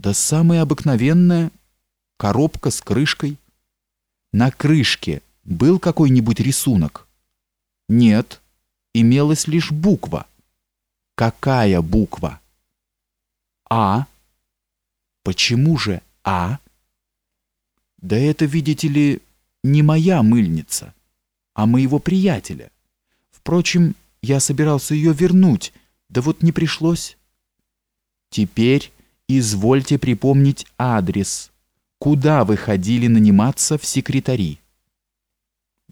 Да самая обыкновенная коробка с крышкой. На крышке был какой-нибудь рисунок? Нет, имелась лишь буква. Какая буква? А. Почему же А? Да это, видите ли, не моя мыльница, а моего приятеля. Впрочем, я собирался ее вернуть, да вот не пришлось. Теперь извольте припомнить адрес, куда вы ходили наниматься в секретари.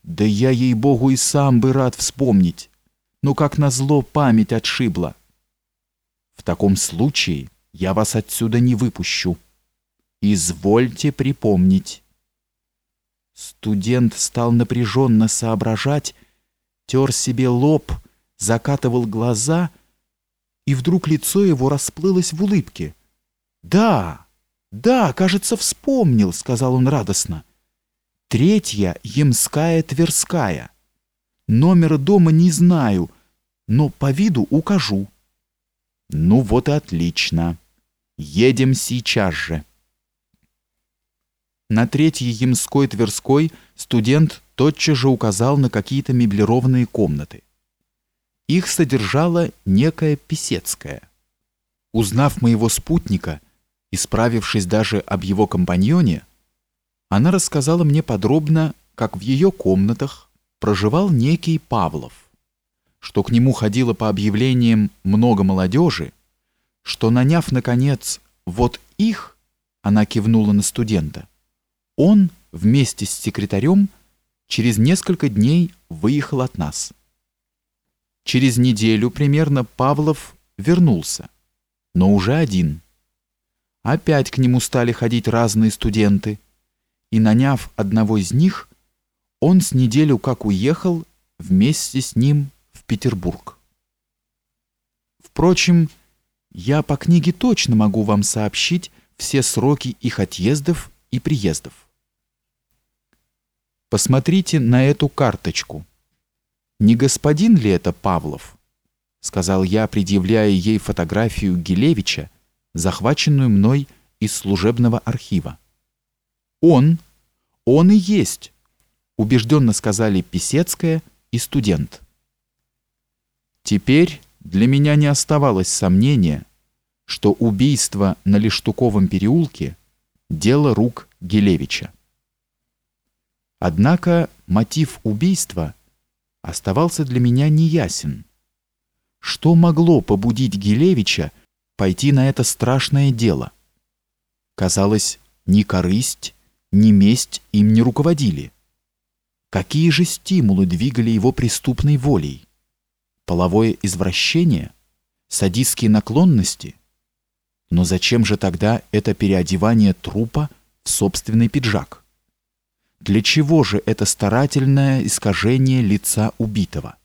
Да я ей-богу и сам бы рад вспомнить, но как назло память отшибла. В таком случае я вас отсюда не выпущу. Извольте припомнить. Студент стал напряженно соображать, тер себе лоб, закатывал глаза, и вдруг лицо его расплылось в улыбке. «Да, да, кажется, вспомнил», — сказал он радостно. «Третья Емская Тверская. Номера дома не знаю, но по виду укажу». «Ну вот и отлично. Едем сейчас же». На Третьей Ямской Тверской студент тотчас же указал на какие-то меблированные комнаты. Их содержала некая Писецкая. Узнав моего спутника и справившись даже об его компаньоне, она рассказала мне подробно, как в ее комнатах проживал некий Павлов, что к нему ходило по объявлениям много молодежи, что, наняв, наконец, вот их, она кивнула на студента, он вместе с секретарем через несколько дней выехал от нас. Через неделю примерно Павлов вернулся, но уже один. Опять к нему стали ходить разные студенты, и наняв одного из них, он с неделю как уехал вместе с ним в Петербург. Впрочем, я по книге точно могу вам сообщить все сроки их отъездов и приездов. Посмотрите на эту карточку. Не господин ли это Павлов? сказал я, предъявляя ей фотографию Гилевича, захваченную мной из служебного архива. Он, он и есть, убежденно сказали Писецкая и студент. Теперь для меня не оставалось сомнения, что убийство на Лештуковом переулке дело рук Гилевича. Однако мотив убийства оставался для меня неясен. Что могло побудить Гилевича пойти на это страшное дело? Казалось, ни корысть, ни месть им не руководили. Какие же стимулы двигали его преступной волей? Половое извращение? Садистские наклонности? Но зачем же тогда это переодевание трупа в собственный пиджак? Для чего же это старательное искажение лица убитого?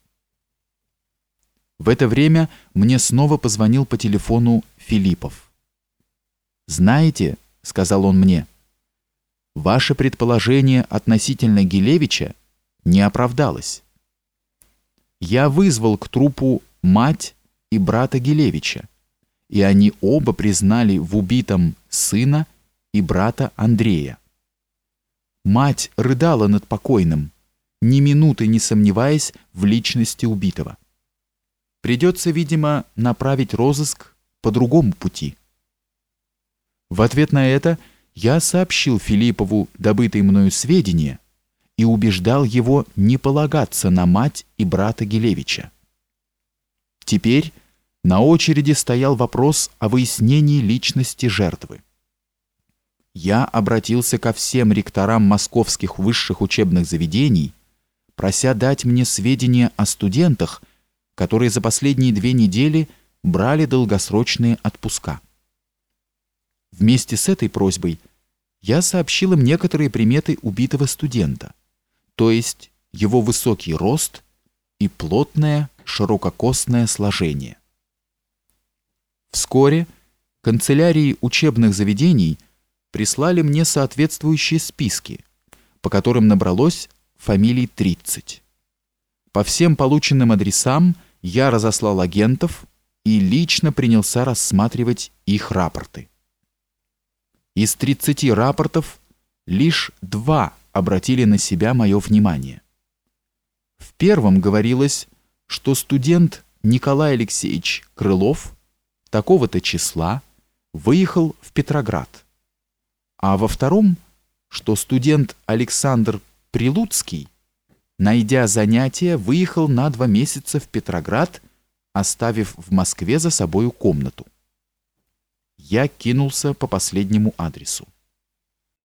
В это время мне снова позвонил по телефону Филиппов. «Знаете», — сказал он мне, — «ваше предположение относительно Гилевича не оправдалось. Я вызвал к трупу мать и брата Гилевича, и они оба признали в убитом сына и брата Андрея. Мать рыдала над покойным, ни минуты не сомневаясь в личности убитого. Придется, видимо, направить розыск по другому пути. В ответ на это я сообщил Филиппову добытые мною сведения и убеждал его не полагаться на мать и брата Гелевича. Теперь на очереди стоял вопрос о выяснении личности жертвы я обратился ко всем ректорам московских высших учебных заведений, прося дать мне сведения о студентах, которые за последние две недели брали долгосрочные отпуска. Вместе с этой просьбой я сообщил им некоторые приметы убитого студента, то есть его высокий рост и плотное ширококосное сложение. Вскоре канцелярии учебных заведений – прислали мне соответствующие списки, по которым набралось фамилий 30. По всем полученным адресам я разослал агентов и лично принялся рассматривать их рапорты. Из 30 рапортов лишь два обратили на себя мое внимание. В первом говорилось, что студент Николай Алексеевич Крылов такого-то числа выехал в Петроград. А во втором, что студент Александр Прилуцкий, найдя занятие, выехал на два месяца в Петроград, оставив в Москве за собою комнату. Я кинулся по последнему адресу.